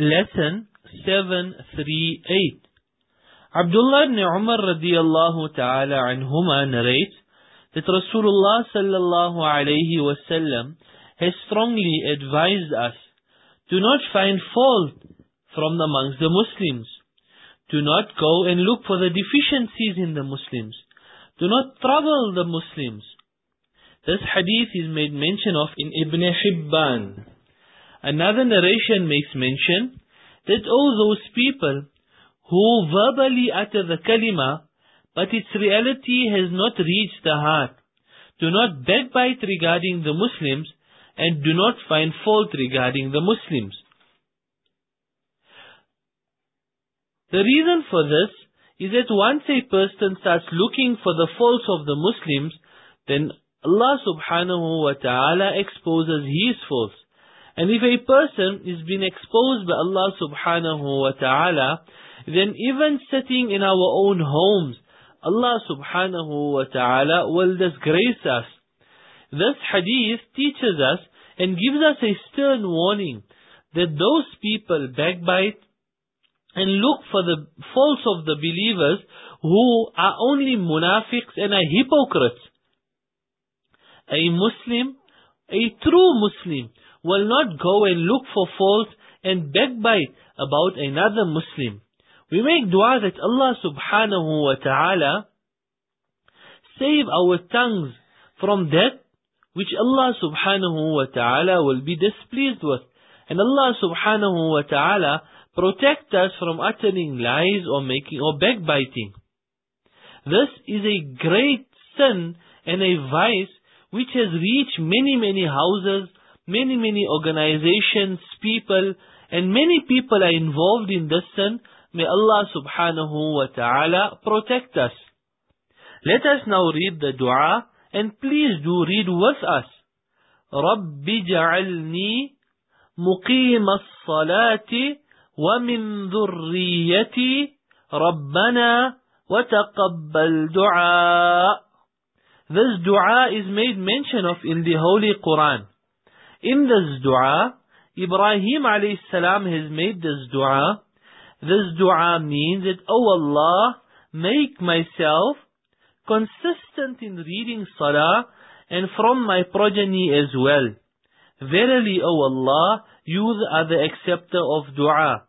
Lesson 738 Abdullah ibn Umar radiallahu ta'ala anhuma narrates that Rasulullah sallallahu alayhi wasallam has strongly advised us do not find fault from amongst the Muslims. Do not go and look for the deficiencies in the Muslims. Do not trouble the Muslims. This hadith is made mention of in Ibn Hibban. Another narration makes mention that all those people who verbally utter the kalima, but its reality has not reached the heart, do not backbite regarding the Muslims, and do not find fault regarding the Muslims. The reason for this is that once a person starts looking for the faults of the Muslims, then Allah subhanahu wa ta'ala exposes his faults. And if a person is being exposed by Allah subhanahu wa ta'ala, then even sitting in our own homes, Allah subhanahu wa ta'ala will disgrace us. This hadith teaches us and gives us a stern warning that those people backbite and look for the faults of the believers who are only munafiqs and are hypocrites. A Muslim, a true Muslim, will not go and look for fault and backbite about another Muslim. We make dua that Allah subhanahu wa ta'ala save our tongues from that which Allah subhanahu wa ta'ala will be displeased with. And Allah subhanahu wa ta'ala protect us from uttering lies or making or backbiting. This is a great sin and a vice which has reached many, many houses many, many organizations, people, and many people are involved in this sin. May Allah subhanahu wa ta'ala protect us. Let us now read the dua and please do read with us. رب جعلني مقيم الصلاة ومن ذريتي ربنا وتقبل دعاء This dua is made mention of in the Holy Quran. In this dua, Ibrahim alayhi has made this dua. This dua means that, Oh Allah, make myself consistent in reading salah and from my progeny as well. Verily, O Allah, you are the acceptor of dua.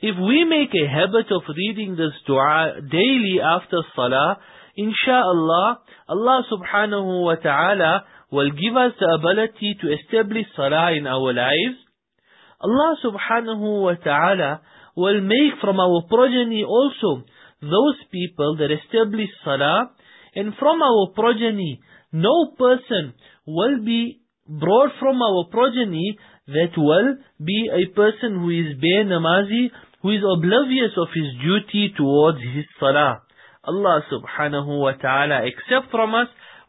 If we make a habit of reading this dua daily after salah, insha'Allah, Allah subhanahu wa ta'ala will give us the ability to establish salah in our lives, Allah subhanahu wa ta'ala will make from our progeny also those people that establish salah, and from our progeny, no person will be brought from our progeny that will be a person who is bare namazi, who is oblivious of his duty towards his salah. Allah subhanahu wa ta'ala accept from us